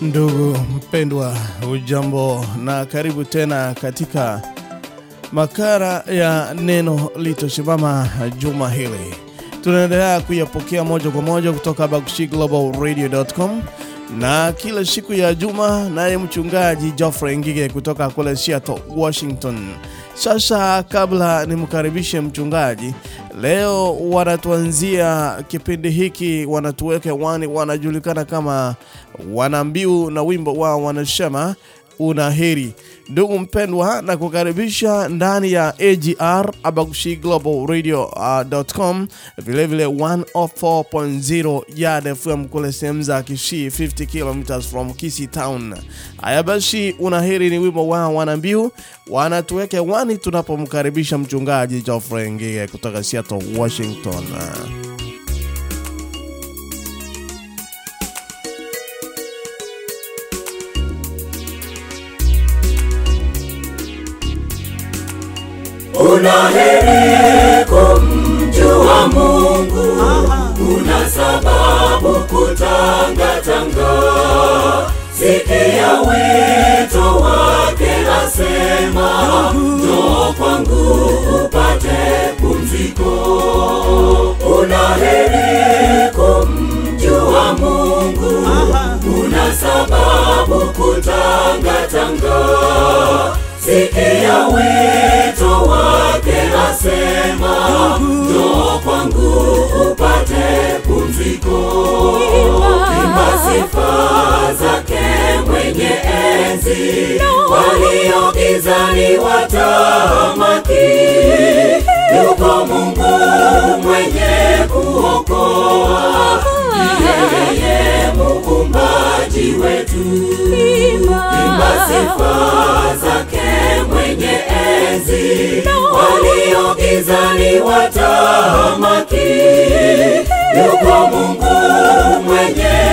Ndugu mpendwa, ujambo na karibu tena katika makara ya neno litoshimama juma hili. Tunaendelea kuyapokea moja kwa moja kutoka bakushiglobalradio.com na kila siku ya juma, naye mchungaji Geoffrey Ngige kutoka kule Seattle, Washington. Sasa kabla nimkaribishe mchungaji, leo wanatuanzia kipindi hiki, wanatuweka wani, wanajulikana kama wanambiu na wimbo wao wanasema una heri. Ndugu mpendwa, na kukaribisha ndani ya AGR Abagushi Global com vilevile 104.0 Yard FM kule sehemu za Kisii, 50 km from Kisii town. Haya basi, unaheri ni wimbo wana wanambiu, wanatuweke wani tunapomkaribisha mchungaji Geoffrey Ngige kutoka Seattle, Washington. Una heri kumjua Mungu, kuna sababu kutangatanga. Sikia wito wake, asema njoo kwangu upate pumziko. Kuna heri kumjua Mungu, kuna sababu kutangatanga. Sikia wito wake, asema njoo kwangu upate pumziko. Imba sifa zake mwenye enzi, walio gizani watamaki. Yuko Mungu mwenye kuokoa, yeye muumbaji wetu. Imba sifa zake walio gizani watahamaki, Yuko Mungu mwenye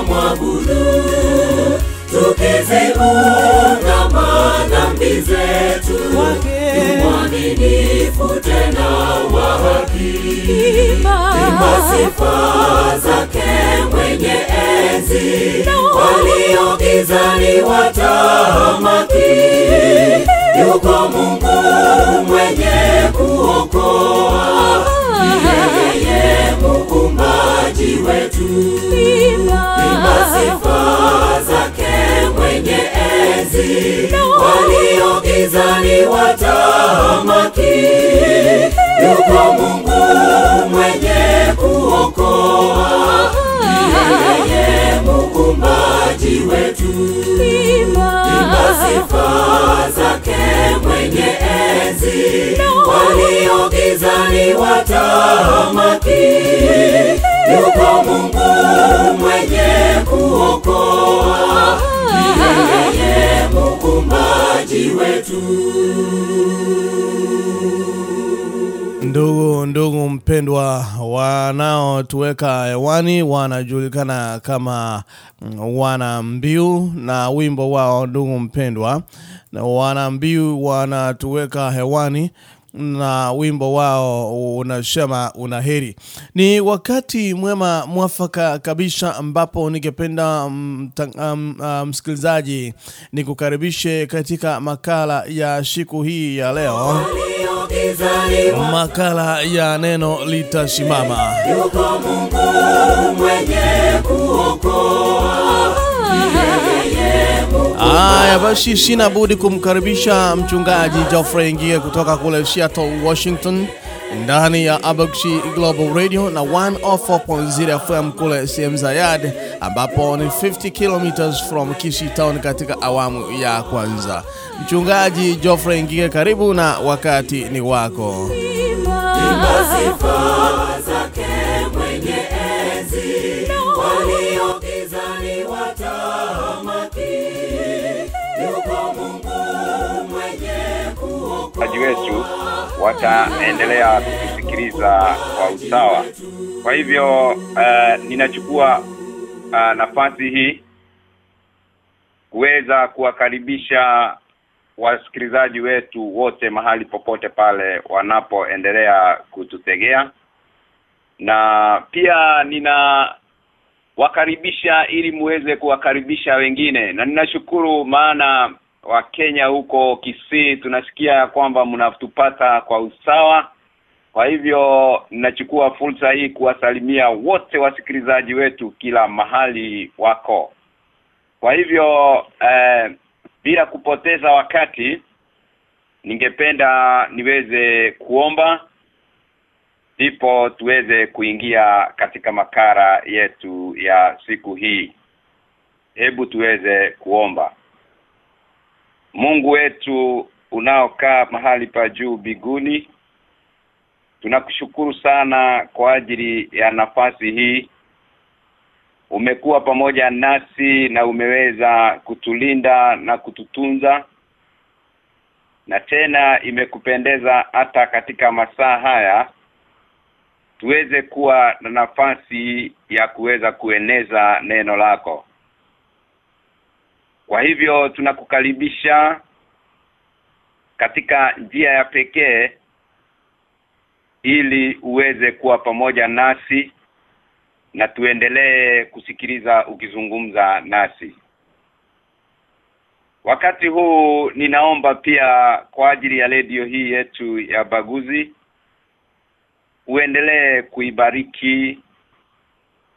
tutamwabudu na madhambi zetu, mwaminifu tena wa haki. Imba sifa zake mwenye enzi, walio gizani watamaki. Yuko Mungu mwenye kuokoa, enzi, walio gizani watamaki. Yuko Mungu mwenye kuokoa, yeye muumbaji wetu. Imba sifa zake mwenye enzi, walio gizani watamaki. Yuko Mungu mwenye kuokoa, Ndugu ndugu mpendwa, wanaotuweka hewani wanajulikana kama mm, wana mbiu na wimbo wao, ndugu mpendwa, na wana mbiu wanatuweka hewani na wimbo wao unasema unaheri. Ni wakati mwema mwafaka kabisa ambapo ningependa msikilizaji um, uh, msikilizaji nikukaribishe katika makala ya siku hii ya leo makala ya neno litasimama. yuko Mungu mwenye Haya basi, sina budi kumkaribisha mchungaji Geoffrey Ngie kutoka kule Seattle, Washington, ndani ya Abaxi Global Radio na 104.0 FM kule sehemu za Yard, ambapo ni 50 kilometers from Kishi Town katika awamu ya kwanza. Mchungaji Geoffrey Ngie, karibu na wakati ni wako. imba wasikilizaji wataendelea kutusikiliza kwa usawa. Kwa hivyo uh, ninachukua uh, nafasi hii kuweza kuwakaribisha wasikilizaji wetu wote mahali popote pale wanapoendelea kututegea na pia nina wakaribisha ili muweze kuwakaribisha wengine na ninashukuru maana Wakenya huko Kisii tunasikia kwamba mnatupata kwa usawa. Kwa hivyo ninachukua fursa hii kuwasalimia wote wasikilizaji wetu kila mahali wako. Kwa hivyo eh, bila kupoteza wakati ningependa niweze kuomba ndipo tuweze kuingia katika makara yetu ya siku hii. Hebu tuweze kuomba Mungu wetu unaokaa mahali pa juu biguni tunakushukuru sana kwa ajili ya nafasi hii. Umekuwa pamoja nasi na umeweza kutulinda na kututunza na tena imekupendeza hata katika masaa haya tuweze kuwa na nafasi ya kuweza kueneza neno lako kwa hivyo tunakukaribisha katika njia ya pekee ili uweze kuwa pamoja nasi na tuendelee kusikiliza ukizungumza nasi. Wakati huu ninaomba pia kwa ajili ya redio hii yetu ya Baguzi uendelee kuibariki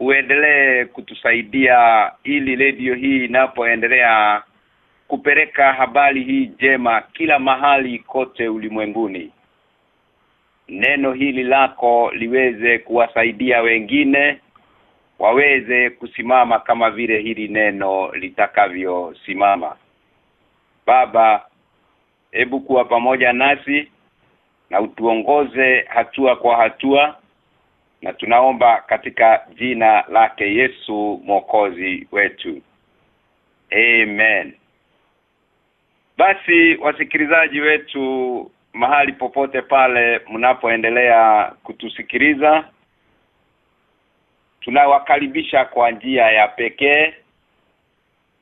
uendelee kutusaidia ili redio hii inapoendelea kupeleka habari hii jema kila mahali kote ulimwenguni. Neno hili lako liweze kuwasaidia wengine waweze kusimama kama vile hili neno litakavyosimama. Baba hebu kuwa pamoja nasi na utuongoze hatua kwa hatua na tunaomba katika jina lake Yesu mwokozi wetu. Amen. Basi wasikilizaji wetu mahali popote pale mnapoendelea kutusikiliza tunawakaribisha kwa njia ya pekee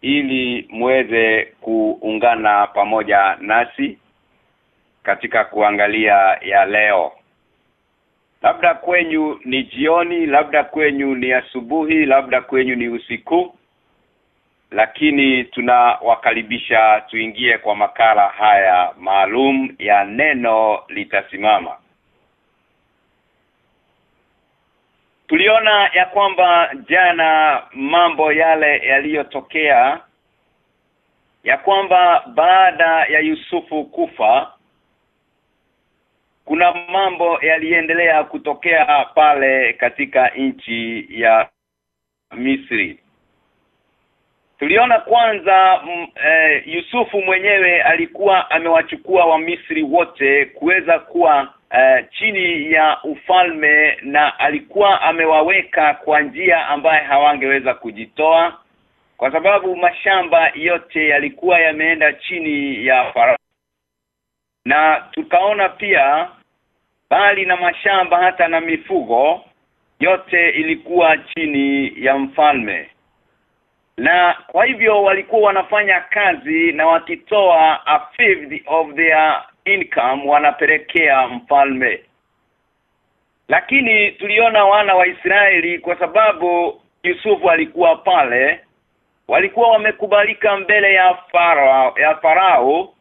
ili muweze kuungana pamoja nasi katika kuangalia ya leo labda kwenyu ni jioni labda kwenyu ni asubuhi labda kwenyu ni usiku. Lakini tunawakaribisha tuingie kwa makala haya maalum ya neno litasimama. Tuliona ya kwamba jana mambo yale yaliyotokea ya kwamba baada ya Yusufu kufa kuna mambo yaliendelea kutokea pale katika nchi ya Misri. Tuliona kwanza m, e, Yusufu mwenyewe alikuwa amewachukua wa Misri wote kuweza kuwa e, chini ya ufalme na alikuwa amewaweka kwa njia ambaye hawangeweza kujitoa kwa sababu mashamba yote yalikuwa yameenda chini ya farao na tukaona pia bali na mashamba hata na mifugo yote ilikuwa chini ya mfalme. Na kwa hivyo walikuwa wanafanya kazi na wakitoa a fifth of their income wanapelekea mfalme. Lakini tuliona wana wa Israeli kwa sababu Yusufu alikuwa pale walikuwa wamekubalika mbele ya farao ya farao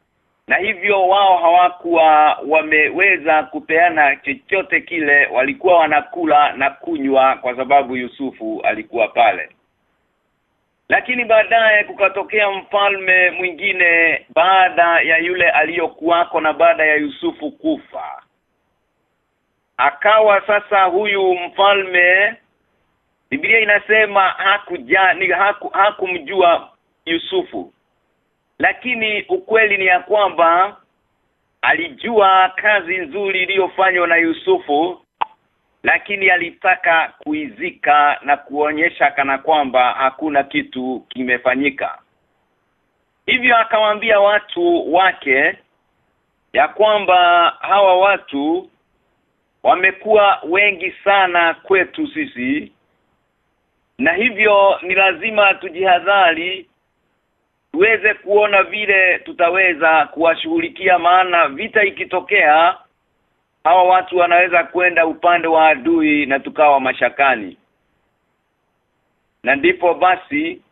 na hivyo wao hawakuwa wameweza kupeana chochote kile walikuwa wanakula na kunywa kwa sababu Yusufu alikuwa pale. Lakini baadaye kukatokea mfalme mwingine baada ya yule aliyokuwako na baada ya Yusufu kufa. Akawa sasa huyu mfalme Biblia inasema hakuja ni haku, hakumjua Yusufu lakini ukweli ni ya kwamba alijua kazi nzuri iliyofanywa na Yusufu lakini alitaka kuizika na kuonyesha kana kwamba hakuna kitu kimefanyika. Hivyo akawaambia watu wake ya kwamba hawa watu wamekuwa wengi sana kwetu sisi na hivyo ni lazima tujihadhari tuweze kuona vile tutaweza kuwashughulikia maana vita ikitokea hawa watu wanaweza kwenda upande wa adui na tukawa mashakani. Na ndipo basi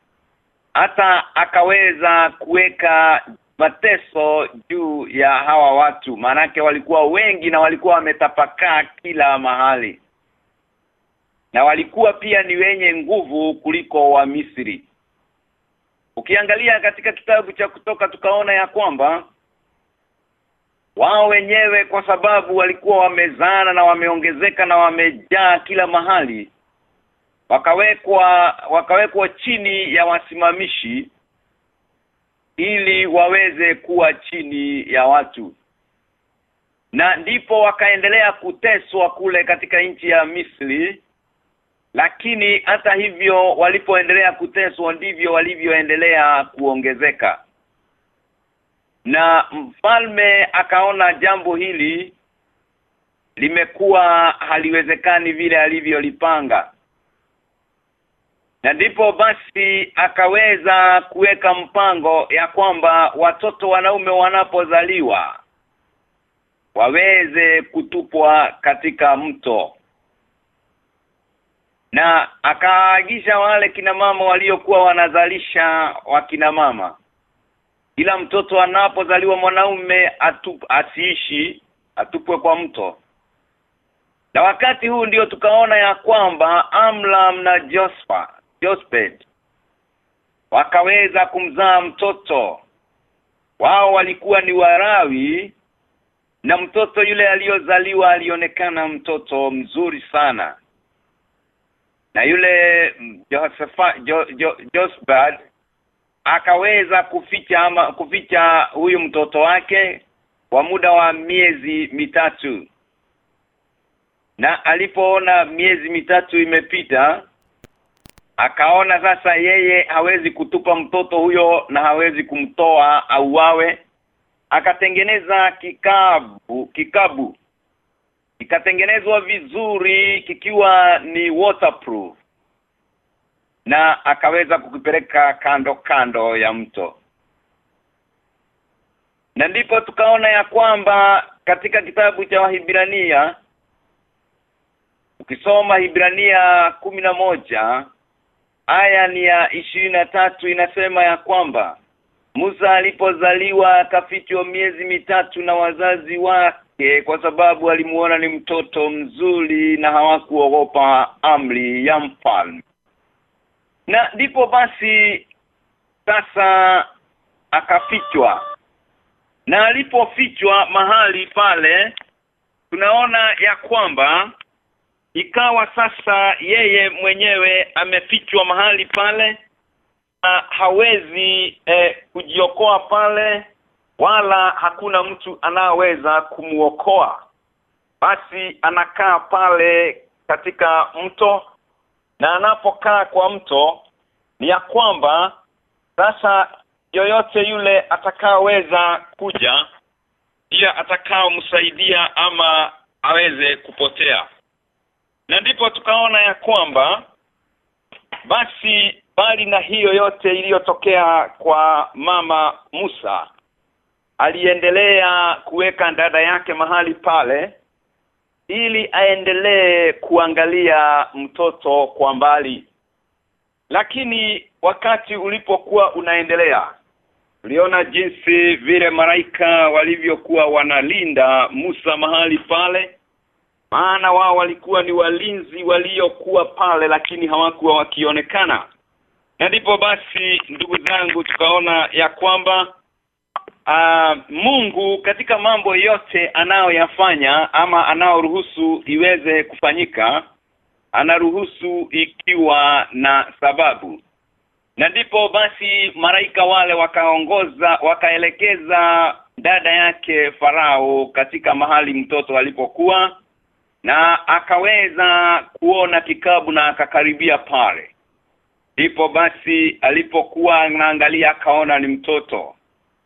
hata akaweza kuweka mateso juu ya hawa watu maanake walikuwa wengi na walikuwa wametapakaa kila mahali. Na walikuwa pia ni wenye nguvu kuliko wa Misri ukiangalia katika kitabu cha kutoka tukaona ya kwamba wao wenyewe kwa sababu walikuwa wamezana na wameongezeka na wamejaa kila mahali wakawekwa wakawekwa chini ya wasimamishi ili waweze kuwa chini ya watu. Na ndipo wakaendelea kuteswa kule katika nchi ya Misri lakini hata hivyo walipoendelea kuteswa ndivyo walivyoendelea kuongezeka. Na mfalme akaona jambo hili limekuwa haliwezekani vile alivyolipanga. Na ndipo basi akaweza kuweka mpango ya kwamba watoto wanaume wanapozaliwa waweze kutupwa katika mto na akaagiza wale kina mama waliokuwa wanazalisha wakina mama. Ila mtoto anapozaliwa mwanaume atup, asiishi atupwe kwa mto. Na wakati huu ndio tukaona ya kwamba Amlam na Jospa Josped wakaweza kumzaa mtoto. Wao walikuwa ni warawi na mtoto yule aliyozaliwa alionekana mtoto mzuri sana na yule jo, Josbad akaweza kuficha ama kuficha huyu mtoto wake kwa muda wa miezi mitatu. Na alipoona miezi mitatu imepita akaona sasa yeye hawezi kutupa mtoto huyo na hawezi kumtoa auawe. Akatengeneza kikabu kikabu kikatengenezwa vizuri kikiwa ni waterproof. Na akaweza kukipeleka kando kando ya mto. Na ndipo tukaona ya kwamba katika kitabu cha Wahibrania ukisoma Hibrania moja aya ni ya ishirini tatu inasema ya kwamba Musa alipozaliwa akafichwa miezi mitatu na wazazi wake kwa sababu alimuona ni mtoto mzuri na hawakuogopa amri ya mfalme. Na ndipo basi sasa akafichwa. Na alipofichwa mahali pale tunaona ya kwamba ikawa sasa yeye mwenyewe amefichwa mahali pale na hawezi eh, kujiokoa pale wala hakuna mtu anaweza kumuokoa basi anakaa pale katika mto na anapokaa kwa mto ni ya kwamba sasa yoyote yule atakaoweza kuja pia atakaomsaidia ama aweze kupotea. Na ndipo tukaona ya kwamba basi bali na hiyo yote iliyotokea kwa mama Musa aliendelea kuweka dada yake mahali pale ili aendelee kuangalia mtoto kwa mbali. Lakini wakati ulipokuwa unaendelea uliona jinsi vile maraika walivyokuwa wanalinda Musa mahali pale maana wao walikuwa ni walinzi waliokuwa pale lakini hawakuwa wakionekana. Na ndipo basi ndugu zangu tukaona ya kwamba uh, Mungu katika mambo yote anayoyafanya ama anaoruhusu iweze kufanyika anaruhusu ikiwa na sababu. Na ndipo basi maraika wale wakaongoza wakaelekeza dada yake farao katika mahali mtoto alipokuwa na akaweza kuona kikabu na akakaribia pale. Ndipo basi alipokuwa anaangalia akaona ni mtoto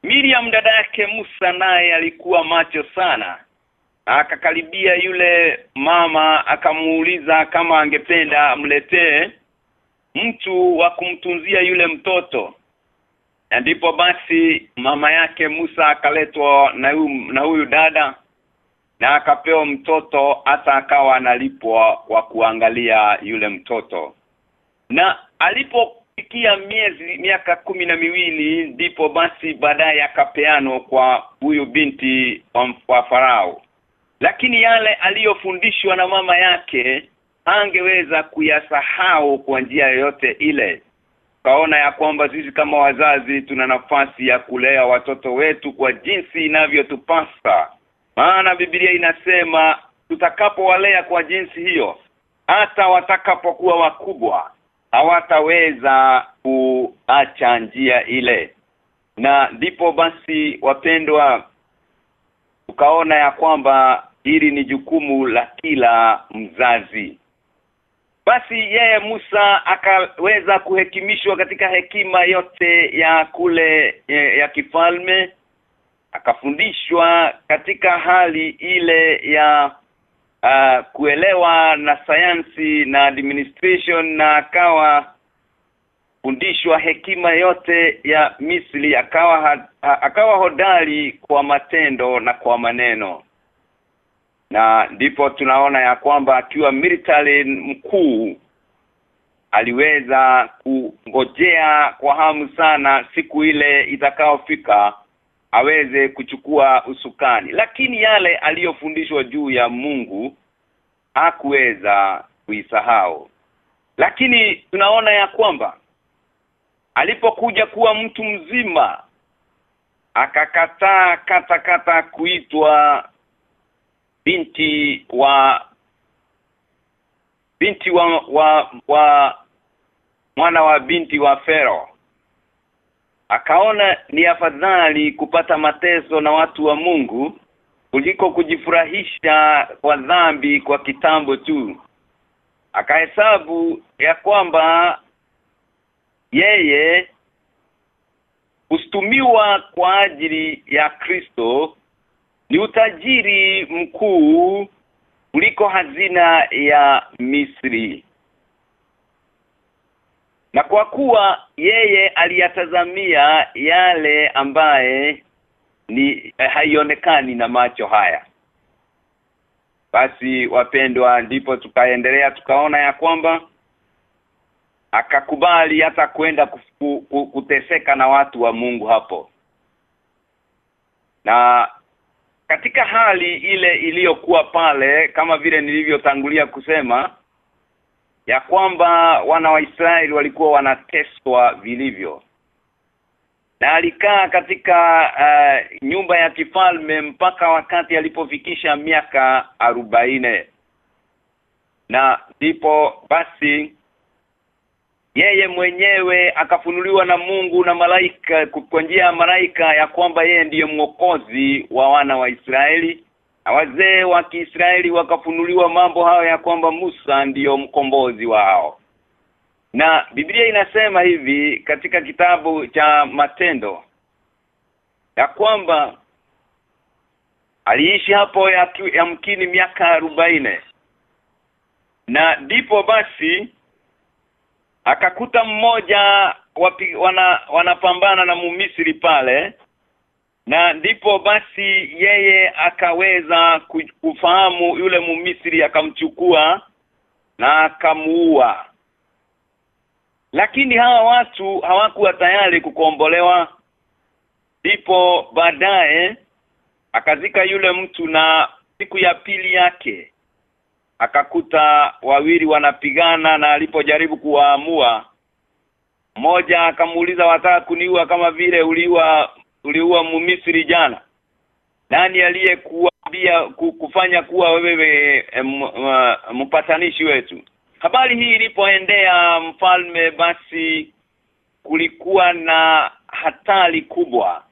Miriam dada yake Musa naye alikuwa macho sana. Akakaribia yule mama akamuuliza kama angependa amletee mtu wa kumtunzia yule mtoto. Na ndipo basi mama yake Musa akaletwa na huyu na huyu dada na akapewa mtoto hata akawa analipwa kwa kuangalia yule mtoto. Na alipofikia miezi miaka kumi na miwili ndipo basi baadaye akapeano kwa huyu binti wa, wa farao. Lakini yale aliyofundishwa na mama yake angeweza kuyasahau kwa njia yoyote ile. Kaona ya kwamba sisi kama wazazi tuna nafasi ya kulea watoto wetu kwa jinsi inavyotupasa. Maana Biblia inasema tutakapowalea kwa jinsi hiyo hata watakapokuwa wakubwa hawataweza kuacha njia ile. Na ndipo basi wapendwa ukaona ya kwamba hili ni jukumu la kila mzazi. Basi yeye Musa akaweza kuhekimishwa katika hekima yote ya kule ya, ya kifalme akafundishwa katika hali ile ya uh, kuelewa na sayansi na administration na akawa fundishwa hekima yote ya Misri akawa ha, akawa hodari kwa matendo na kwa maneno. Na ndipo tunaona ya kwamba akiwa military mkuu aliweza kungojea kwa hamu sana siku ile itakaofika aweze kuchukua usukani. Lakini yale aliyofundishwa juu ya Mungu hakuweza kuisahau. Lakini tunaona ya kwamba alipokuja kuwa mtu mzima akakataa kata kata kuitwa binti wa binti wa wa, wa mwana wa binti wa Fero akaona ni afadhali kupata mateso na watu wa Mungu kuliko kujifurahisha kwa dhambi kwa kitambo tu. Akahesabu ya kwamba yeye kustumiwa kwa ajili ya Kristo ni utajiri mkuu kuliko hazina ya Misri na kwa kuwa yeye aliyatazamia yale ambaye ni eh, haionekani na macho haya. Basi wapendwa ndipo tukaendelea tukaona ya kwamba akakubali hata kwenda kuteseka na watu wa Mungu hapo. Na katika hali ile iliyokuwa pale kama vile nilivyotangulia kusema ya kwamba wana wa Israeli walikuwa wanateswa vilivyo. Na alikaa katika uh, nyumba ya kifalme mpaka wakati alipofikisha miaka arobaine na ndipo basi yeye mwenyewe akafunuliwa na Mungu na malaika kwa njia ya malaika ya kwamba yeye ndiye mwokozi wa wana wa Israeli na wazee wa Kiisraeli wakafunuliwa mambo hayo ya kwamba Musa ndiyo mkombozi wao. Na Biblia inasema hivi katika kitabu cha matendo ya kwamba aliishi hapo ya, ya mkini miaka arobaine na ndipo basi akakuta mmoja wapi, wana wanapambana na mumisri pale na ndipo basi yeye akaweza kufahamu yule mumisiri akamchukua na akamuua. Lakini hawa watu hawakuwa tayari kukombolewa. Ndipo baadaye akazika yule mtu na siku ya pili yake akakuta wawili wanapigana na alipojaribu kuwaamua mmoja akamuuliza wataka kuniua kama vile uliua uliua mumisri jana. Nani aliyekuambia kufanya kuwa wewe mpatanishi wetu? Habari hii ilipoendea mfalme basi kulikuwa na hatari kubwa.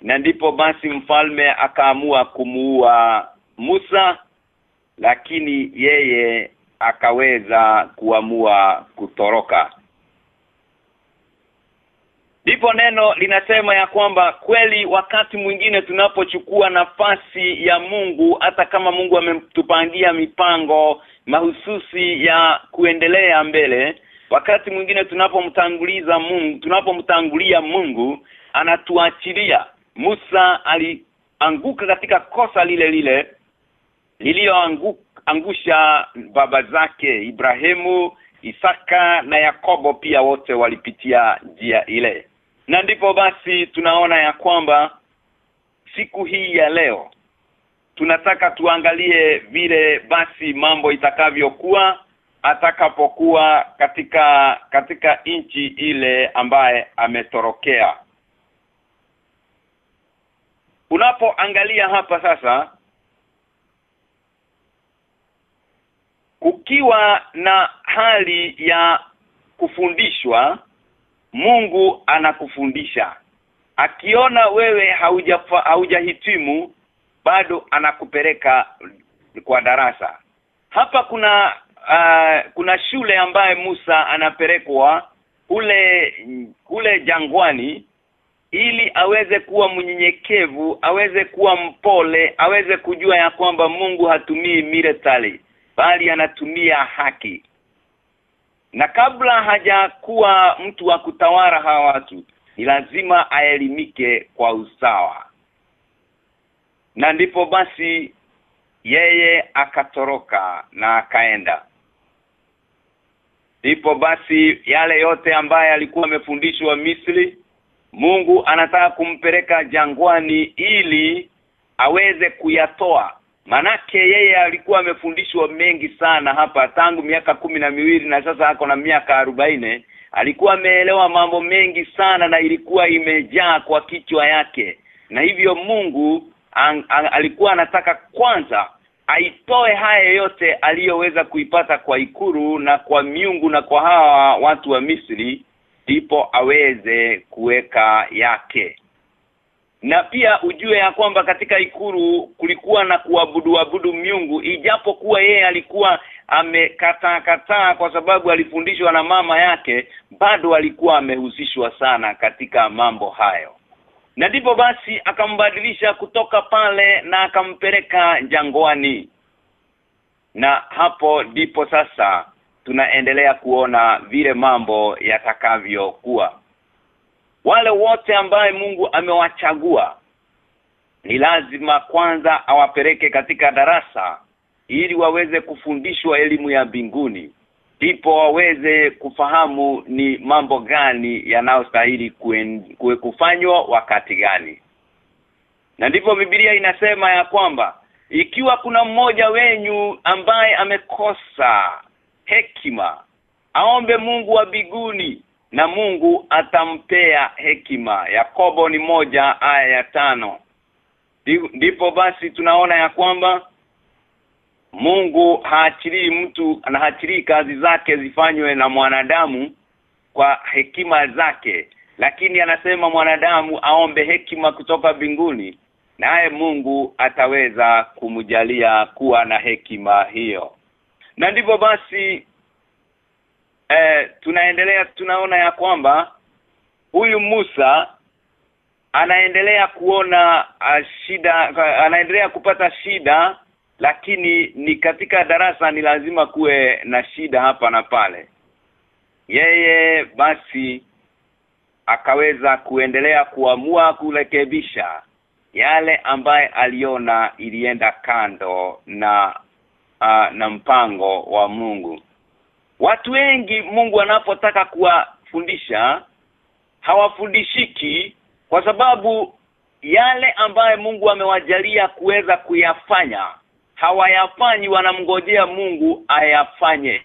Na ndipo basi mfalme akaamua kumuua Musa lakini yeye akaweza kuamua kutoroka Ndipo neno linasema ya kwamba kweli wakati mwingine tunapochukua nafasi ya Mungu hata kama Mungu ametupangia mipango mahususi ya kuendelea mbele wakati mwingine tunapomtanguliza Mungu tunapomtangulia Mungu anatuachilia. Musa alianguka katika kosa lile lile liliyoangusha baba zake Ibrahimu Isaka na Yakobo pia wote walipitia njia ile na ndipo basi tunaona ya kwamba siku hii ya leo tunataka tuangalie vile basi mambo itakavyokuwa atakapokuwa katika katika nchi ile ambaye ametorokea. Unapoangalia hapa sasa kukiwa na hali ya kufundishwa Mungu anakufundisha. Akiona wewe haujafa haujahitimu bado anakupeleka kwa darasa. Hapa kuna uh, kuna shule ambaye Musa anapelekwa kule kule jangwani ili aweze kuwa mnyenyekevu aweze kuwa mpole aweze kujua ya kwamba Mungu hatumii miretali bali anatumia haki na kabla hajakuwa mtu wa kutawala hawa watu ni lazima aelimike kwa usawa. Na ndipo basi yeye akatoroka na akaenda. Ndipo basi yale yote ambaye alikuwa amefundishwa Misri Mungu anataka kumpeleka jangwani ili aweze kuyatoa manake yeye alikuwa amefundishwa mengi sana hapa tangu miaka kumi na miwili na sasa ako na miaka arobaine alikuwa ameelewa mambo mengi sana na ilikuwa imejaa kwa kichwa yake. Na hivyo Mungu an, an, alikuwa anataka kwanza aitoe haya yote aliyoweza kuipata kwa ikuru na kwa miungu na kwa hawa watu wa Misri ndipo aweze kuweka yake na pia ujue ya kwamba katika ikuru kulikuwa na kuabudu abudu miungu ijapo kuwa yeye alikuwa amekataa kataa kwa sababu alifundishwa na mama yake bado alikuwa amehusishwa sana katika mambo hayo. Na ndipo basi akambadilisha kutoka pale na akampeleka jangwani. Na hapo ndipo sasa tunaendelea kuona vile mambo yatakavyokuwa wale wote ambaye Mungu amewachagua ni lazima kwanza awapeleke katika darasa ili waweze kufundishwa elimu ya mbinguni. Ndipo waweze kufahamu ni mambo gani yanayostahili kufanywa wakati gani. Na ndipo Biblia inasema ya kwamba ikiwa kuna mmoja wenyu ambaye amekosa hekima aombe Mungu wa biguni na Mungu atampea hekima. Yakobo ni moja aya ya tano. Ndipo basi tunaona ya kwamba Mungu haachilii mtu anaachilii kazi zake zifanywe na mwanadamu kwa hekima zake. Lakini anasema mwanadamu aombe hekima kutoka binguni naye Mungu ataweza kumjalia kuwa na hekima hiyo. Na ndivyo basi eh, tunaendelea tunaona ya kwamba huyu Musa anaendelea kuona uh, shida anaendelea kupata shida lakini ni katika darasa ni lazima kuwe na shida hapa na pale. Yeye basi akaweza kuendelea kuamua kurekebisha yale ambaye aliona ilienda kando na uh, na mpango wa Mungu watu wengi Mungu anapotaka kuwafundisha hawafundishiki kwa sababu yale ambaye Mungu amewajalia kuweza kuyafanya hawayafanyi wanamngojea Mungu ayafanye.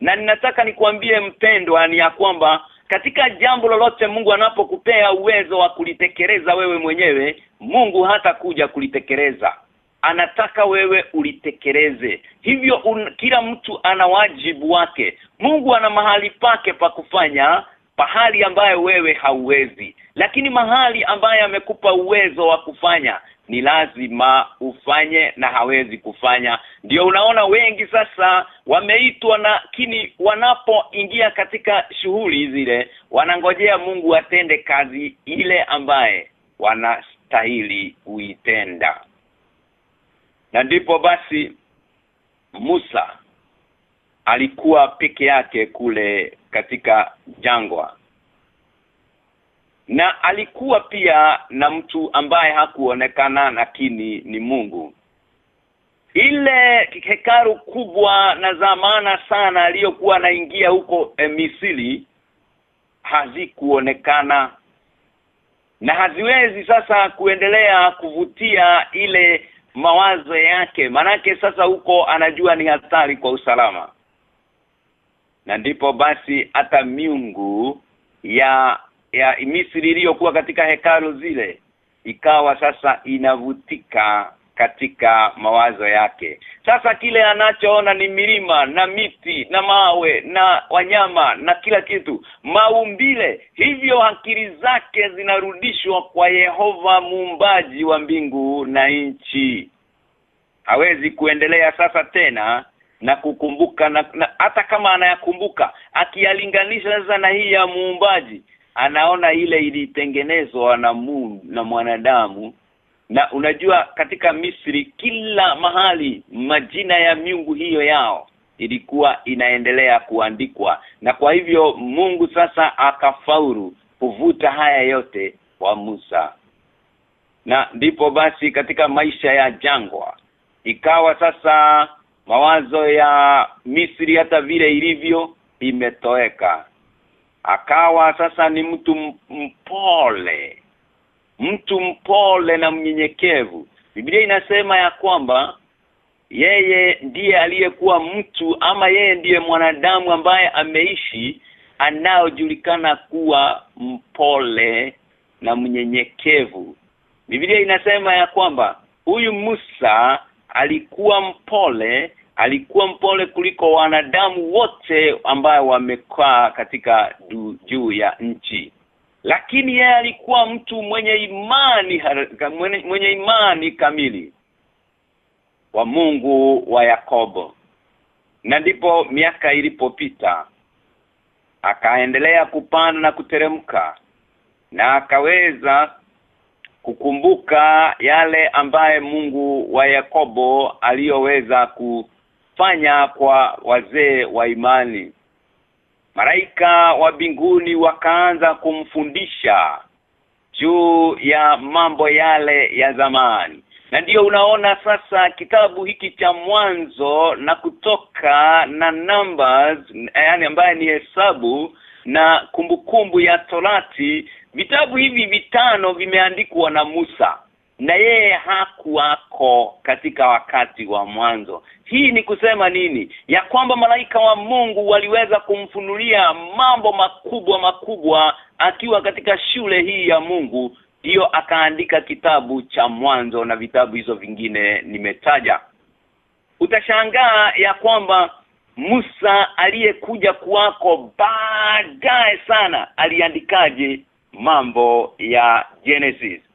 Na ninataka nikuambie mpendwa ni ya kwamba katika jambo lolote Mungu anapokupea uwezo wa kulitekeleza wewe mwenyewe Mungu hata kuja kulitekeleza anataka wewe ulitekeleze. Hivyo un, kila mtu ana wajibu wake. Mungu ana mahali pake pa kufanya pahali ambayo wewe hauwezi. Lakini mahali ambaye amekupa uwezo wa kufanya ni lazima ufanye na hawezi kufanya. Ndio unaona wengi sasa wameitwa na kini wanapoingia katika shughuli zile wanangojea Mungu atende kazi ile ambaye wanastahili kuitenda na ndipo basi Musa alikuwa peke yake kule katika jangwa. Na alikuwa pia na mtu ambaye hakuonekana lakini ni Mungu. Ile hekaru kubwa na zamana sana aliyokuwa anaingia huko e, Misri hazikuonekana. Na haziwezi sasa kuendelea kuvutia ile mawazo yake. Manake sasa huko anajua ni hatari kwa usalama. Na ndipo basi hata miungu ya ya Misri iliyokuwa katika hekalu zile ikawa sasa inavutika katika mawazo yake. Sasa kile anachoona ni milima na miti na mawe na wanyama na kila kitu. Maumbile hivyo akili zake zinarudishwa kwa Yehova muumbaji wa mbingu na nchi. Hawezi kuendelea sasa tena na kukumbuka na, na hata kama anayakumbuka akiyalinganisha sasa na hii ya muumbaji anaona ile ilitengenezwa na mu, na mwanadamu na unajua katika Misri kila mahali majina ya miungu hiyo yao ilikuwa inaendelea kuandikwa. Na kwa hivyo Mungu sasa akafauru kuvuta haya yote kwa Musa. Na ndipo basi katika maisha ya jangwa ikawa sasa mawazo ya Misri hata vile ilivyo imetoeka akawa sasa ni mtu mpole mtu mpole na mnyenyekevu. Biblia inasema ya kwamba yeye ndiye aliyekuwa mtu ama yeye ndiye mwanadamu ambaye ameishi anaojulikana kuwa mpole na mnyenyekevu. Biblia inasema ya kwamba huyu Musa alikuwa mpole alikuwa mpole kuliko wanadamu wote ambao wamekaa katika juu ya nchi lakini yeye alikuwa mtu mwenye imani mwenye, imani kamili wa Mungu wa Yakobo. Na ndipo miaka ilipopita akaendelea kupanda na kuteremka na akaweza kukumbuka yale ambaye Mungu wa Yakobo aliyoweza kufanya kwa wazee wa imani Malaika wa binguni wakaanza kumfundisha juu ya mambo yale ya zamani. Na ndiyo unaona sasa kitabu hiki cha mwanzo na kutoka na numbers yani ambaye ni hesabu na kumbukumbu kumbu ya Torati vitabu hivi vitano vimeandikwa na Musa na yeye hakuwako katika wakati wa mwanzo. Hii ni kusema nini? Ya kwamba malaika wa Mungu waliweza kumfunulia mambo makubwa makubwa akiwa katika shule hii ya Mungu. Ndiyo akaandika kitabu cha mwanzo na vitabu hizo vingine nimetaja. Utashangaa ya kwamba Musa aliyekuja kuwako baadaye sana aliandikaje mambo ya Genesis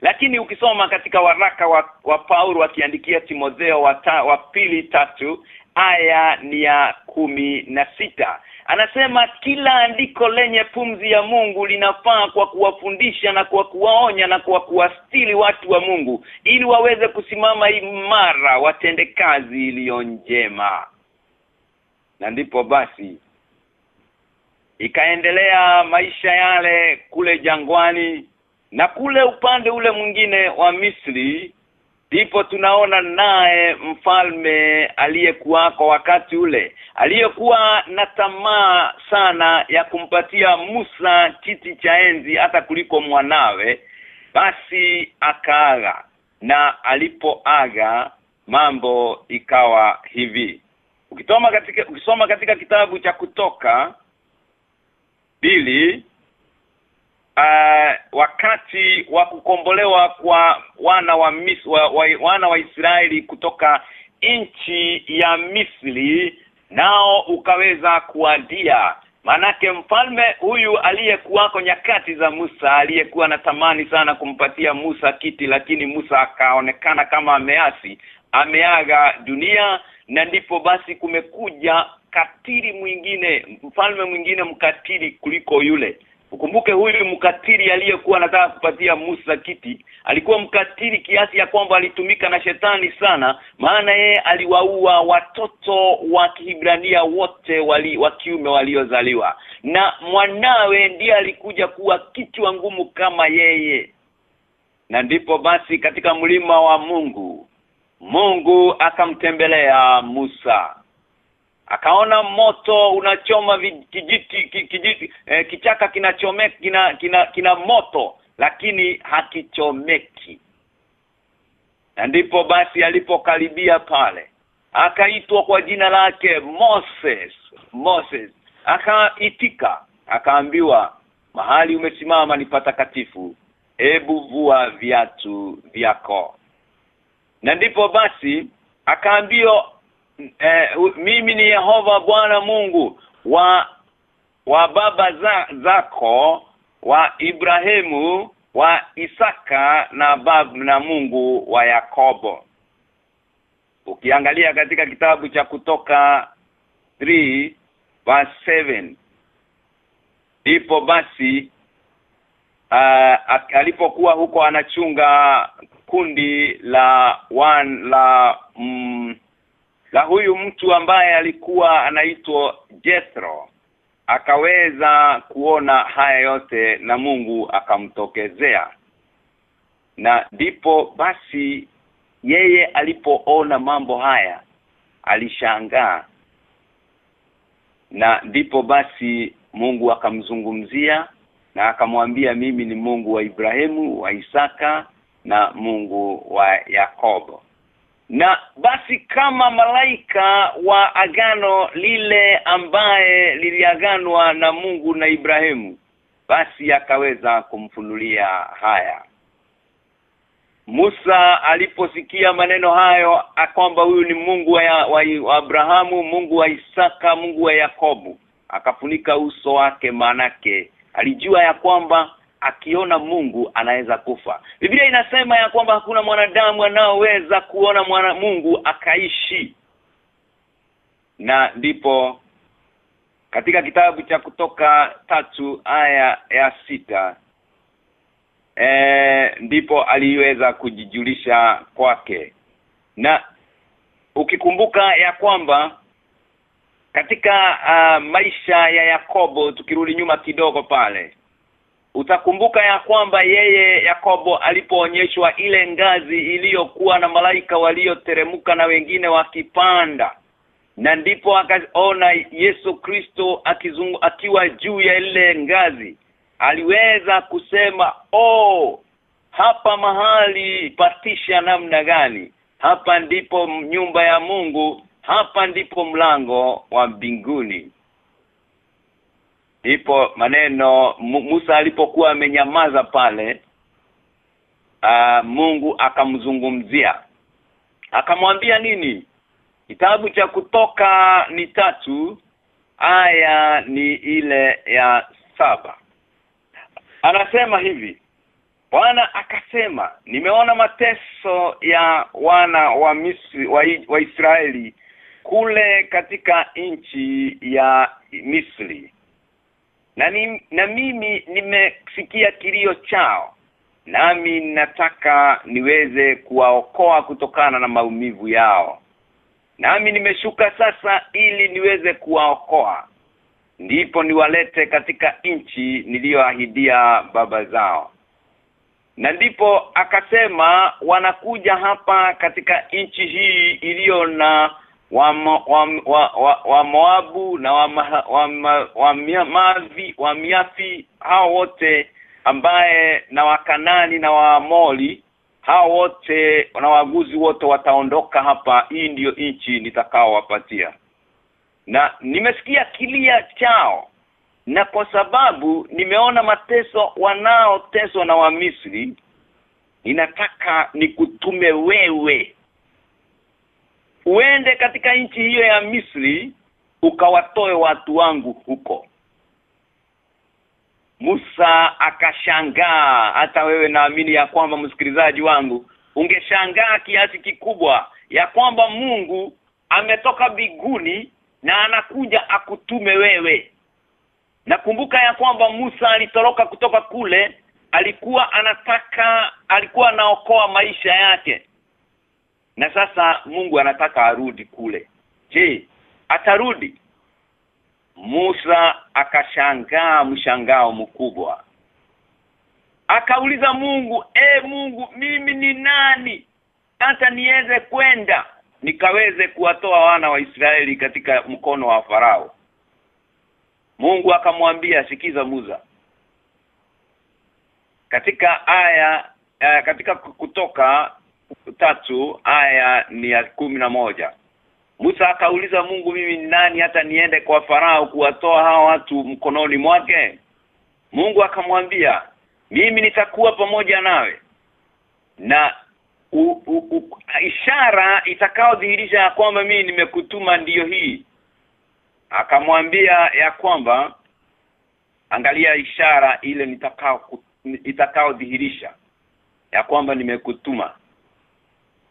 lakini ukisoma katika waraka wa, wa Paulo akiandikia Timotheo wa, ta, wa pili tatu aya ni ya kumi na sita anasema kila andiko lenye pumzi ya Mungu linafaa kwa kuwafundisha na kwa kuwaonya na kwa kuwastili watu wa Mungu ili waweze kusimama imara watende kazi iliyo njema. Na ndipo basi ikaendelea maisha yale kule jangwani na kule upande ule mwingine wa Misri ndipo tunaona naye mfalme aliyekuwa kwa wakati ule aliyekuwa na tamaa sana ya kumpatia Musa kiti cha enzi hata kuliko mwanawe. Basi akaaga na alipoaga mambo ikawa hivi. Ukitoma katika ukisoma katika kitabu cha kutoka pili uh, wakati wa kukombolewa kwa wana wa, mis, wa, wa wana wa Israeli kutoka nchi ya Misri nao ukaweza kuadia manake mfalme huyu aliyekuwako nyakati za Musa aliyekuwa anatamani sana kumpatia Musa kiti lakini Musa akaonekana kama ameasi ameaga dunia na ndipo basi kumekuja katili mwingine mfalme mwingine mkatili kuliko yule ukumbuke huyu mkatili aliyekuwa anataka kupatia Musa kiti. Alikuwa mkatili kiasi ya kwamba alitumika na shetani sana maana yeye aliwaua watoto wa Kihibrania wote wali wa kiume waliozaliwa. Na mwanawe ndiye alikuja kuwa kichwa ngumu kama yeye. Na ndipo basi katika mlima wa Mungu Mungu akamtembelea Musa akaona moto unachoma kijiti kijiti eh, kichaka kinachomeka kina, kina kina moto lakini hakichomeki. Na ndipo basi alipokaribia pale akaitwa kwa jina lake Moses Moses. Akaitika akaambiwa mahali umesimama ni patakatifu hebu vua viatu vyako. Na ndipo basi akaambiwa eh, mimi ni Yehova Bwana Mungu wa wa baba za, zako wa Ibrahimu wa Isaka na bab na Mungu wa Yakobo. Ukiangalia katika kitabu cha kutoka 3 verse 7 ipo basi uh, alipokuwa huko anachunga kundi la one la mm, la huyu mtu ambaye alikuwa anaitwa Jethro akaweza kuona haya yote na Mungu akamtokezea. Na ndipo basi yeye alipoona mambo haya alishangaa. Na ndipo basi Mungu akamzungumzia na akamwambia mimi ni Mungu wa Ibrahimu wa Isaka na Mungu wa Yakobo na basi kama malaika wa agano lile ambaye liliaganwa na Mungu na Ibrahimu basi akaweza kumfunulia haya. Musa aliposikia maneno hayo kwamba huyu ni Mungu wa, wa, wa Abrahamu, Mungu wa Isaka, Mungu wa Yakobo, akafunika uso wake manake alijua ya kwamba akiona Mungu anaweza kufa. Biblia inasema ya kwamba hakuna mwanadamu anaoweza kuona mwana Mungu akaishi. Na ndipo katika kitabu cha kutoka tatu aya ya sita e, ndipo aliweza kujijulisha kwake. Na ukikumbuka ya kwamba katika uh, maisha ya Yakobo tukirudi nyuma kidogo pale utakumbuka ya kwamba yeye Yakobo alipoonyeshwa ile ngazi iliyokuwa na malaika walioteremka na wengine wakipanda. Na ndipo akaona Yesu Kristo akizungu akiwa juu ya ile ngazi. Aliweza kusema oh hapa mahali patisha namna gani? Hapa ndipo nyumba ya Mungu hapa ndipo mlango wa mbinguni ndipo maneno Musa alipokuwa amenyamaza pale aa, Mungu akamzungumzia. Akamwambia nini? Kitabu cha kutoka ni tatu aya ni ile ya saba. Anasema hivi Bwana akasema nimeona mateso ya wana wa Misri wa, wa Israeli kule katika nchi ya Misri na, ni, na mimi nimesikia kilio chao nami nataka niweze kuwaokoa kutokana na maumivu yao. Nami nimeshuka sasa ili niweze kuwaokoa. Ndipo niwalete katika nchi niliyoahidia baba zao. Na ndipo akasema wanakuja hapa katika nchi hii iliyo na wa, wa, wa, wa, wa Moabu na wa, ma- wa, wa, wa miafi hao wote ambaye na wakanani na waamoli hao wote na waguzi wote wataondoka hapa. Hii ndiyo nchi nitakaowapatia. Na nimesikia kilia chao. Na kwa sababu nimeona mateso wanaoteswa na Wamisri ninataka nikutume wewe uende katika nchi hiyo ya Misri ukawatoe watu wangu huko. Musa akashangaa hata wewe naamini ya kwamba msikilizaji wangu ungeshangaa kiasi kikubwa ya kwamba Mungu ametoka biguni na anakuja akutume wewe. Nakumbuka ya kwamba Musa alitoroka kutoka kule alikuwa anataka alikuwa anaokoa maisha yake na sasa Mungu anataka arudi kule. Je atarudi? Musa akashangaa mshangao mkubwa. Akauliza Mungu e Mungu mimi ni nani? Hata niweze kwenda nikaweze kuwatoa wana wa Israeli katika mkono wa farao. Mungu akamwambia sikiza Musa. Katika aya uh, katika kutoka tatu aya ni ya kumi na moja. Musa akauliza Mungu mimi ni nani hata niende kwa farao kuwatoa hawa watu mkononi mwake? Mungu akamwambia mimi nitakuwa pamoja nawe. Na u, u, u, ishara itakaodhihirisha kwamba mimi nimekutuma ndiyo hii. Akamwambia ya kwamba angalia ishara ile nitakao itakaodhihirisha ya kwamba nimekutuma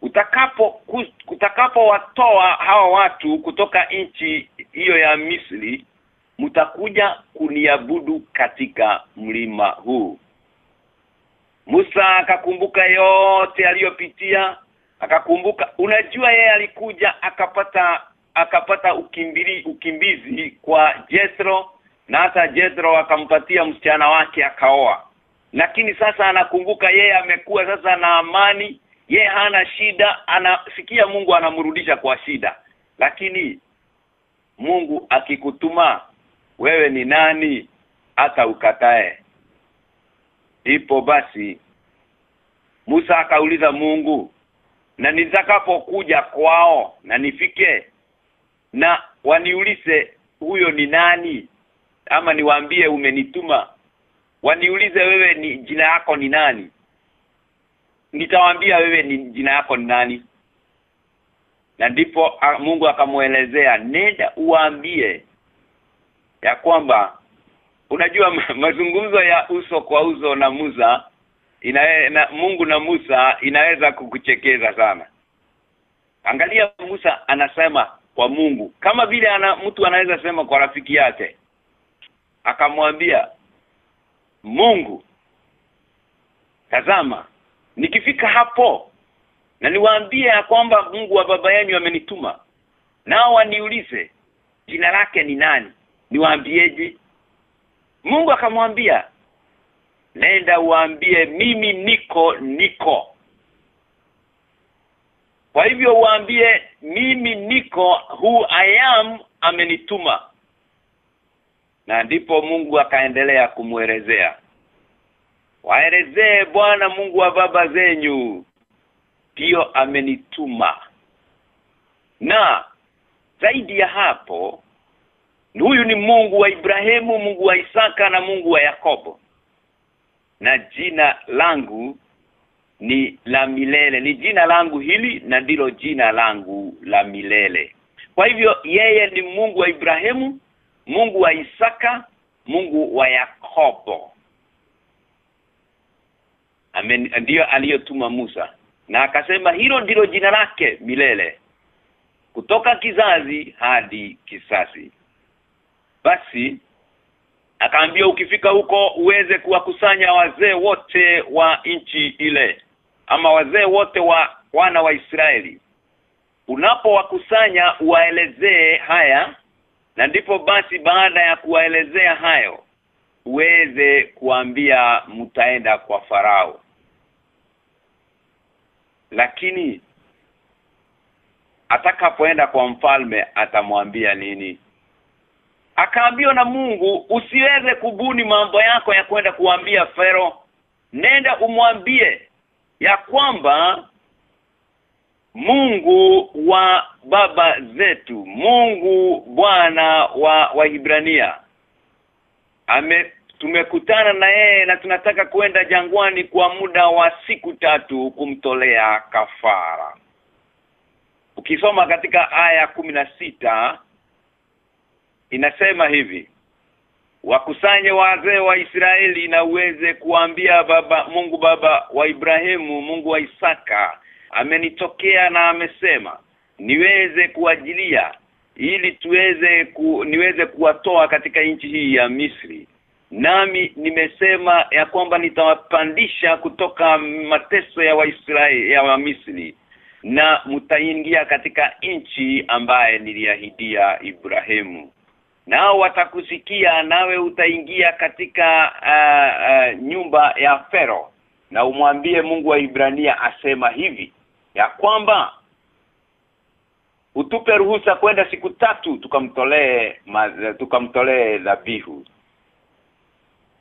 utakapo utakapowatoa hawa watu kutoka nchi hiyo ya Misri mtakuja kuniabudu katika mlima huu. Musa akakumbuka yote aliyopitia akakumbuka unajua yeye alikuja akapata akapata ukimbili ukimbizi kwa Jethro na hata Jethro akampatia msichana wake akaoa. Lakini sasa anakumbuka yeye amekuwa sasa na amani ye hana shida anasikia Mungu anamrudisha kwa shida. Lakini Mungu akikutuma wewe ni nani? Hata ukatae. Ipo basi. Musa akauliza Mungu na nitakapokuja kwao na nifike? Na waniulize huyo ni nani? Ama niwaambie umenituma. Waniulize wewe ni jina yako ni nani nitawaambia wewe ni jina yako ni nani. Na ndipo Mungu akamuelezea nenda uambie ya kwamba unajua mazungumzo ya uso kwa uso na Musa ina, na Mungu na Musa inaweza kukuchekeza sana. Angalia Musa anasema kwa Mungu kama vile ana mtu anaweza sema kwa rafiki yake. Akamwambia Mungu tazama nikifika hapo na niwaambie ya kwamba Mungu wa baba yenu amenituma nao waniulize jina lake ni nani? Niwaambieje? Mungu akamwambia nenda uambie mimi niko niko. Kwa hivyo uambie mimi niko who I am amenituma. Na ndipo Mungu akaendelea kumuelezea waelezee Bwana Mungu wa baba zenyu. Ndio amenituma. Na zaidi ya hapo huyu ni Mungu wa Ibrahimu Mungu wa Isaka na Mungu wa Yakobo. Na jina langu ni la milele. Ni jina langu hili na ndilo jina langu la milele. Kwa hivyo yeye ni Mungu wa Ibrahimu Mungu wa Isaka Mungu wa Yakobo Amen. Ndio aliyotuma Musa. Na akasema hilo ndilo jina lake milele kutoka kizazi hadi kisasi. Basi akaambia ukifika huko uweze kuwakusanya wazee wote wa nchi ile ama wazee wote wa wana wa Israeli. Unapowakusanya uwaelezee haya na ndipo basi baada ya kuwaelezea hayo uweze kuambia mtaenda kwa farao lakini atakapoenda kwa mfalme atamwambia nini? Akaambiwa na Mungu usiweze kubuni mambo yako ya kwenda kuambia Fero. Nenda umwambie ya kwamba Mungu wa baba zetu Mungu Bwana wa Waibrania ame tumekutana na yeye na tunataka kwenda jangwani kwa muda wa siku tatu kumtolea kafara. Ukisoma katika aya sita inasema hivi wakusanye wazee wa Israeli na uweze kuambia baba Mungu baba wa Ibrahimu Mungu wa Isaka amenitokea na amesema niweze kuajilia ili tuweze ku, niweze kuwatoa katika nchi hii ya Misri nami nimesema ya kwamba nitawapandisha kutoka mateso ya Waisraeli ya wa Misri na mtaingia katika nchi ambaye niliahidia Ibrahimu. Nao watakusikia nawe utaingia katika uh, uh, nyumba ya Fero na umwambie Mungu wa Ibrania asema hivi ya kwamba utupe ruhusa kwenda siku tatu tukamtolee tukamtolee dhabihu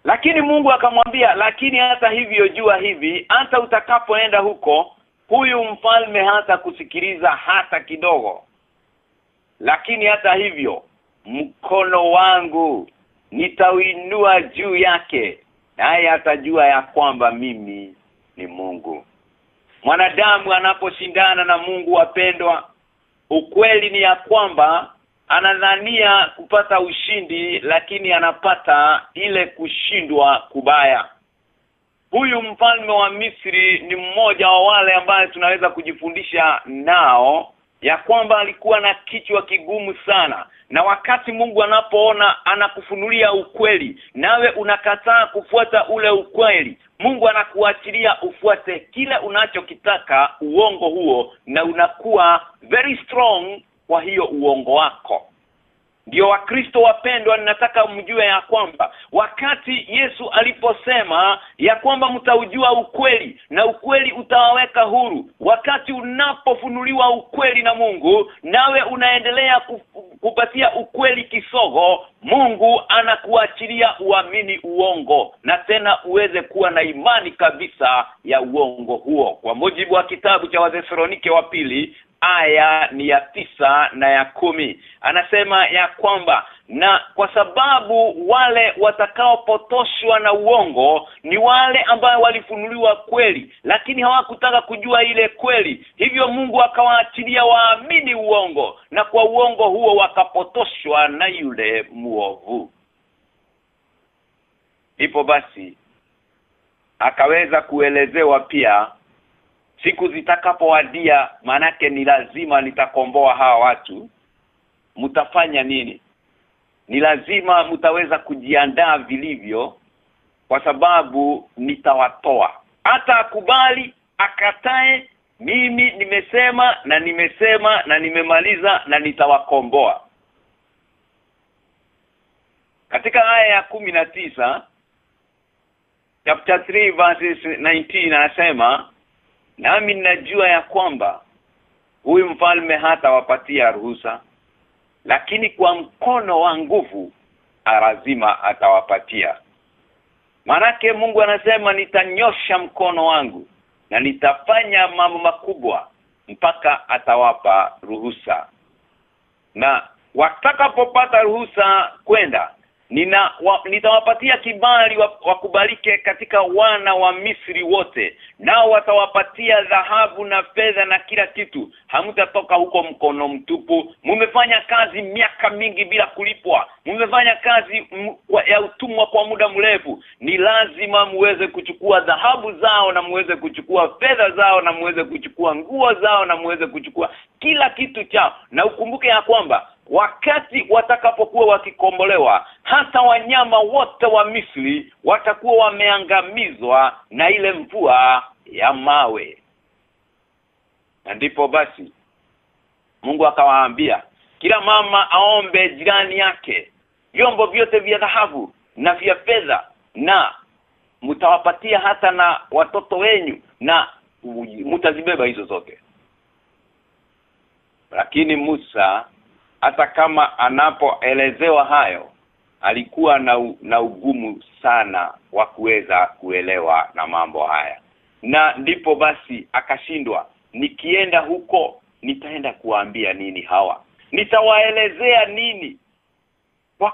lakini Mungu akamwambia lakini hata hivyo jua hivi hata utakapoenda huko huyu mfalme hata kusikiliza hata kidogo. Lakini hata hivyo mkono wangu nitauinua juu yake naye atajua ya kwamba mimi ni Mungu. Mwanadamu anaposhindana na Mungu wapendwa ukweli ni ya kwamba anadhania kupata ushindi lakini anapata ile kushindwa kubaya. Huyu mfalme wa Misri ni mmoja wa wale ambaye tunaweza kujifundisha nao ya kwamba alikuwa na kichwa kigumu sana. Na wakati Mungu anapoona anakufunulia ukweli nawe unakataa kufuata ule ukweli. Mungu anakuachilia ufuate kila unachokitaka uongo huo na unakuwa very strong kwa hiyo uongo wako. Ndio wakristo wapendwa ninataka mjue ya kwamba wakati Yesu aliposema ya kwamba mtaujua ukweli na ukweli utawaweka huru wakati unapofunuliwa ukweli na Mungu nawe unaendelea kupatia ukweli kisogo Mungu anakuachilia uamini uongo na tena uweze kuwa na imani kabisa ya uongo huo. Kwa mujibu wa kitabu cha Wathesalonike wa pili aya ni ya tisa na ya kumi. Anasema ya kwamba na kwa sababu wale watakaopotoshwa na uongo ni wale ambao walifunuliwa kweli lakini hawakutaka kujua ile kweli. Hivyo Mungu akawaachilia waamini uongo na kwa uongo huo wakapotoshwa na yule muovu ipo basi akaweza kuelezewa pia siku zitakapowadia manake ni lazima nitakomboa hawa watu. Mtafanya nini? Ni lazima mtaweza kujiandaa vilivyo kwa sababu nitawatoa. Hata akubali akatae mimi nimesema na nimesema na nimemaliza na nitawakomboa. Katika aya ya kumi na tisa chapter 3 verses 19 anasema nami najua ya kwamba huyu mfalme hata wapatia ruhusa lakini kwa mkono wa nguvu lazima atawapatia. Manake Mungu anasema nitanyosha mkono wangu na nitafanya mambo makubwa mpaka atawapa ruhusa. Na watakapopata ruhusa kwenda nina wa, nitawapatia kibali wakubalike wa katika wana wa Misri wote. Nao watawapatia dhahabu na fedha na kila kitu. Hamtatoka huko mkono mtupu. Mumefanya kazi miaka mingi bila kulipwa. Mumefanya kazi ya utumwa kwa muda mrefu. Ni lazima muweze kuchukua dhahabu zao na muweze kuchukua fedha zao na muweze kuchukua nguo zao na muweze kuchukua kila kitu chao. Na ukumbuke ya kwamba wakati watakapokuwa wakikombolewa hata wanyama wote wa Misri watakuwa wameangamizwa na ile mvua ya mawe. Na ndipo basi Mungu akawaambia kila mama aombe jirani yake vyombo vyote vya dhahabu na vya fedha na mtawapatia hata na watoto wenyu na mtazibeba hizo zote. Lakini Musa hata kama anapoelezewa hayo alikuwa na, na ugumu sana wa kuweza kuelewa na mambo haya. Na ndipo basi akashindwa nikienda huko nitaenda kuambia nini hawa? Nitawaelezea nini? Wa,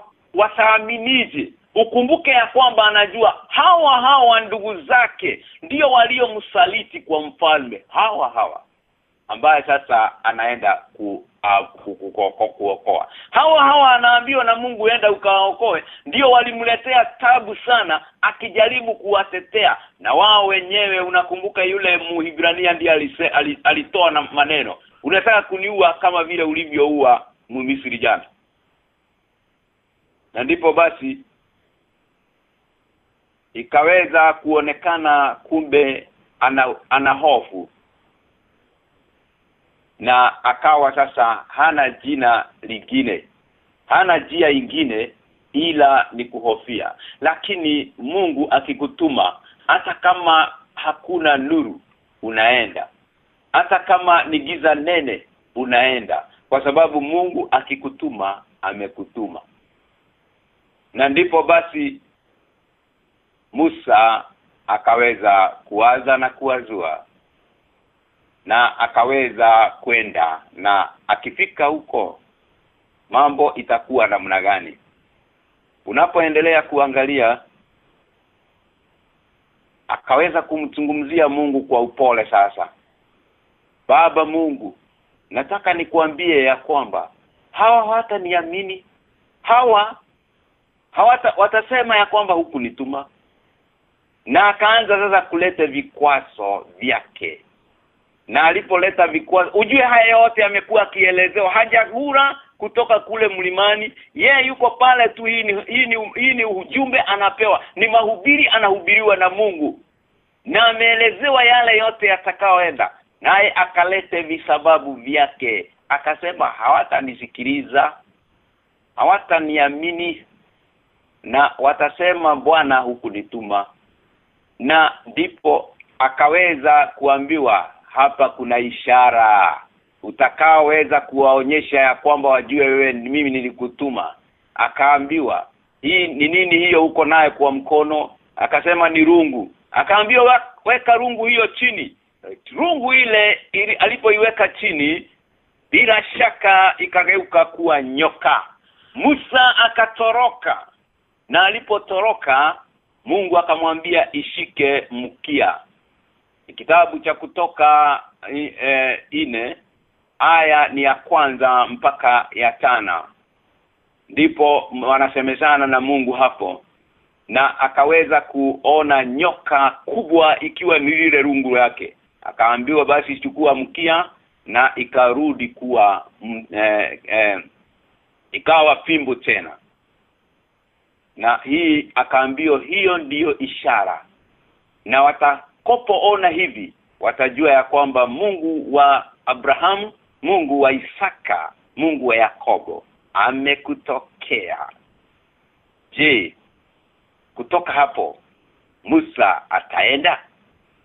ukumbuke ya kwamba anajua hawa hawa ndugu zake ndio waliomsaliti kwa mfalme. Hawa hawa ambaye sasa anaenda ku kuokoa. Hawa hawa anaambiwa na Mungu enda ukaokoe ndio walimletea tabu sana akijaribu kuwatetea. Na wao wenyewe unakumbuka yule muhibrania ndiye alitoa na maneno. Unataka kuniua kama vile ulivyoua mumisri jana. Na ndipo basi ikaweza kuonekana kumbe ana, ana hofu na akawa sasa hana jina lingine. Hana jia ingine ila ni kuhofia. Lakini Mungu akikutuma hata kama hakuna nuru unaenda. Hata kama ni giza nene unaenda. Kwa sababu Mungu akikutuma amekutuma. Na ndipo basi Musa akaweza kuwaza na kuwazua na akaweza kwenda na akifika huko mambo itakuwa namna gani? Unapoendelea kuangalia akaweza kumzungumzia Mungu kwa upole sasa. Baba Mungu nataka nikuambie ya kwamba hawa hawataniamini. Hawa hawata watasema ya kwamba huku nituma na akaanza sasa kuleta vikwaso vyake na alipoleta vikwazo ujue haya yote yamekuwa akielezewa hajagura kutoka kule mlimani. Ye yuko pale tu hii ni hii ni, hii ni ujumbe anapewa. Ni mahubiri anahubiriwa na Mungu. Na ameelezewa yale yote yatakaoenda naye akalete visababu vyake. Akasema hawatanisikiliza hawataniamini. Na watasema bwana hukunituma. Na ndipo akaweza kuambiwa hapa kuna ishara. Utakaoweza kuwaonyesha ya kwamba wajue wewe mimi nilikutuma. Akaambiwa hii ni nini hiyo uko naye kwa mkono? Akasema ni rungu. Akaambiwa weka rungu hiyo chini. Rungu ile ili, alipoiweka chini bila shaka ikageuka kuwa nyoka. Musa akatoroka. Na alipotoroka Mungu akamwambia ishike mkia kitabu cha kutoka e, ine aya ni ya kwanza mpaka ya tana ndipo wanasemezana na Mungu hapo. Na akaweza kuona nyoka kubwa ikiwa ni lile rungu yake akaambiwa basi chukua mkia na ikarudi kuwa m, e, e, ikawa fimbo tena. Na hii akaambiwa hiyo ndiyo ishara. Na watakopoona hivi watajua ya kwamba Mungu wa Abrahamu Mungu wa Isaka Mungu wa Yakobo amekutokea. Je kutoka hapo Musa ataenda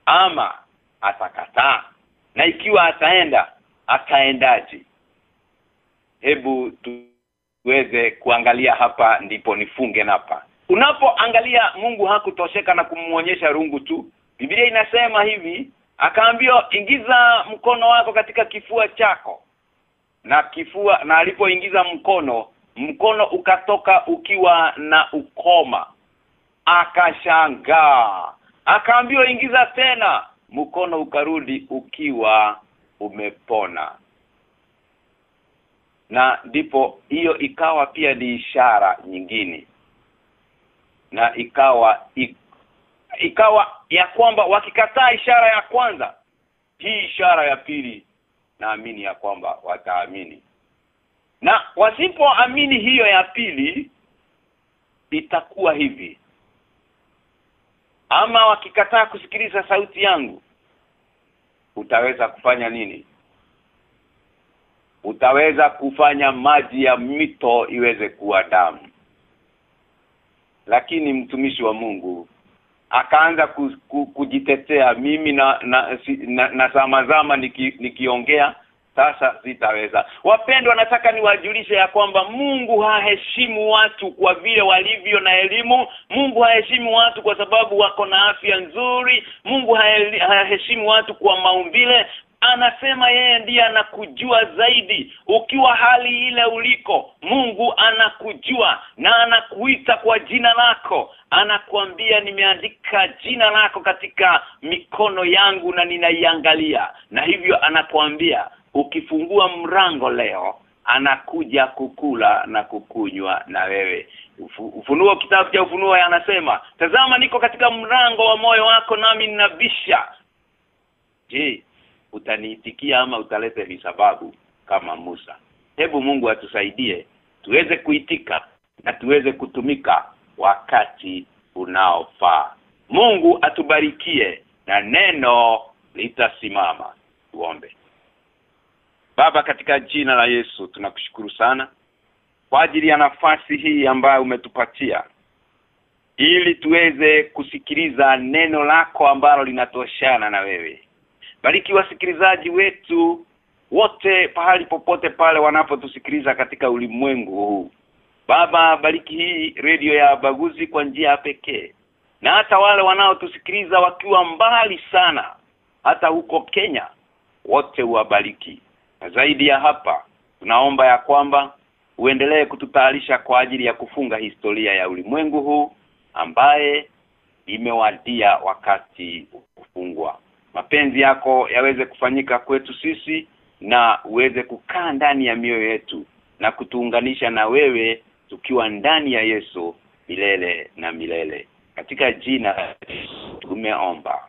ama atakataa? Na ikiwa ataenda ataendaje? Hebu tuweze kuangalia hapa ndipo nifunge napa. unapoangalia Mungu hakutosheka na kumuonyesha rungu tu Biblia inasema hivi akaambiwa ingiza mkono wako katika kifua chako. Na kifua na alipoingiza mkono mkono ukatoka ukiwa na ukoma. Akashangaa. Akaambiwa ingiza tena. Mkono ukarudi ukiwa umepona. Na ndipo hiyo ikawa pia ni ishara nyingine. Na ikawa ikawa ya kwamba wakikataa ishara ya kwanza hii ishara ya pili naamini ya kwamba wataamini. Na wasipoamini hiyo ya pili itakuwa hivi. Ama wakikataa kusikiliza sauti yangu utaweza kufanya nini? Utaweza kufanya maji ya mito iweze kuwa damu. Lakini mtumishi wa Mungu akaanza ku, ku, kujitetea. Mimi na na, si, na, na zamazama niki, nikiongea sasa sitaweza. Wapendwa nataka niwajulishe ya kwamba Mungu haheshimu watu kwa vile walivyo na elimu. Mungu haheshimu watu kwa sababu wako na afya nzuri. Mungu haheshimu watu kwa maumbile anasema yeye ndiye anakujua zaidi. Ukiwa hali ile uliko Mungu anakujua na anakuita kwa jina lako. Anakuambia nimeandika jina lako katika mikono yangu na ninaiangalia. Na hivyo anakuambia ukifungua mrango leo anakuja kukula na kukunywa na wewe. Ufu, ufunuo kitabu cha ufunuo anasema tazama niko katika mrango wa moyo wako nami ninabisha. Je utaniitikia ama utalete visababu kama Musa. Hebu Mungu atusaidie tuweze kuitika na tuweze kutumika wakati unaofaa. Mungu atubarikie na neno litasimama. Tuombe. Baba katika jina la Yesu tunakushukuru sana kwa ajili ya nafasi hii ambayo umetupatia ili tuweze kusikiliza neno lako ambalo linatoshana na wewe bariki wasikilizaji wetu wote pahali popote pale wanapotusikiliza katika ulimwengu huu. Baba bariki hii redio ya baguzi kwa njia ya pekee. Na hata wale wanaotusikiliza wakiwa mbali sana hata huko Kenya wote uwabariki na zaidi ya hapa tunaomba ya kwamba uendelee kututayarisha kwa ajili ya kufunga historia ya ulimwengu huu ambaye imewadia wakati wa kufungwa mapenzi yako yaweze kufanyika kwetu sisi na uweze kukaa ndani ya mioyo yetu na kutuunganisha na wewe tukiwa ndani ya Yesu milele na milele. Katika jina tumeomba.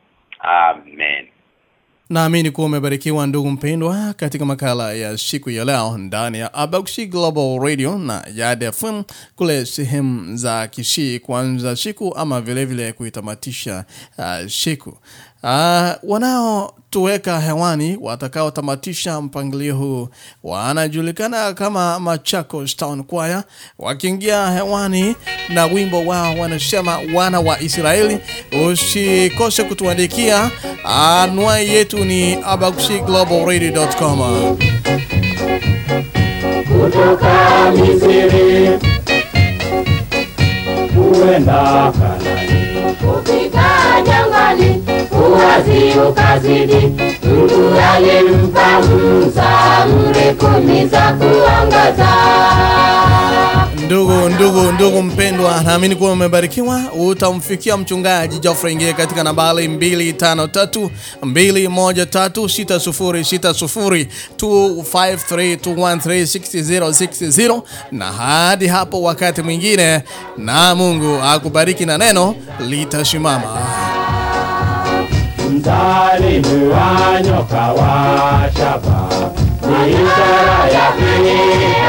Amen. Naamini kuwa umebarikiwa ndugu mpendwa katika makala ya siku ya leo ndani ya Abakshi Global Radio na Yad FM kule sehemu za kishii kuanza siku ama vile vile kuitamatisha uh, siku. Uh, wanaotuweka hewani watakaotamatisha mpangilio huu wanajulikana kama Machakos Town Choir wakiingia hewani na wimbo wao wanasema wana wa Israeli usikose kutuandikia. Anwai yetu ni abakshiglobalradio.com kutoka Misri kuenda Kanani, kupita jangwani, uwazi ukazidi. Mungu alimpa Musa amri kumi za kuongoza. Ndugu ndugu ndugu mpendwa, naamini kuwa umebarikiwa. Utamfikia mchungaji Geoffrey Ngie katika nambari 253 213 6060 253 213 6060 na hadi hapo wakati mwingine, na Mungu akubariki na neno litasimama. Mzalimu wa nyoka wa shaba ni ishara ya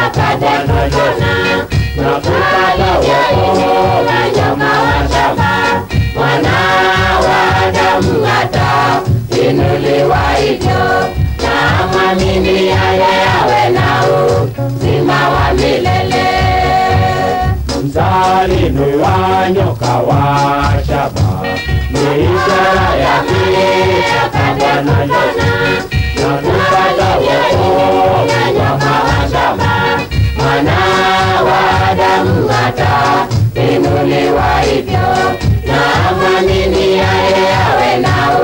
akaja na Yesu. Na kupata wokovu wa nyoka wa shaba. Mwana wa Adamu hata inuliwa hivyo. Na mwamini yeye awe na uzima wa milele. Mzalimu wa nyoka wa shaba ni ishara ya akaja na Yesu. Na kupata wokovu wa nyoka wa shaba mwana wa Adamu hata inuliwa hivyo na mwamini yeye awe na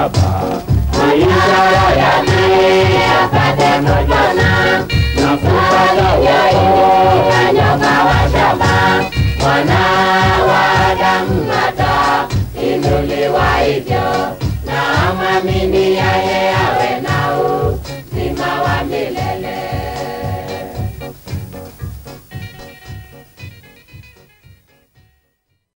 shaba maisha yanayoyapate mojana na kupata uonyoka wana wadamu mata inuliwa hivyo